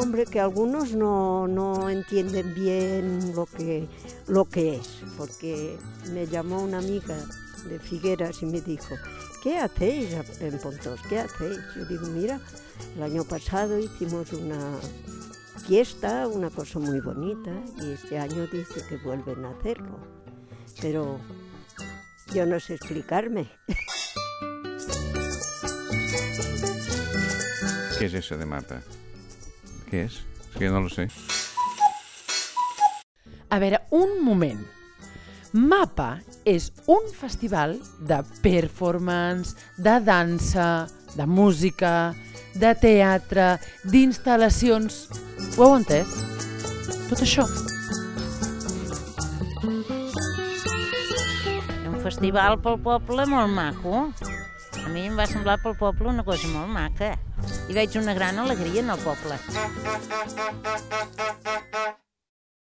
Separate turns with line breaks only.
nombre que algunos no, no entienden bien lo que, lo que es, porque me llamó una amiga de Figueras y me dijo, ¿qué hacéis en Pontos? ¿Qué hacéis? Yo digo, mira, el año pasado hicimos una fiesta, una cosa muy bonita, y este año dice que vuelven a hacerlo. Pero yo no sé explicarme.
¿Qué es eso de mapa? ¿Qué es? Es que no lo sé.
A veure, un moment. MAPA és un festival de performance, de dansa, de música, de teatre, d'instal·lacions... Ho heu entès? Tot això.
Festival pel poble molt maco. A mi em va semblar pel poble una cosa molt maca. I veig una gran alegria en el poble.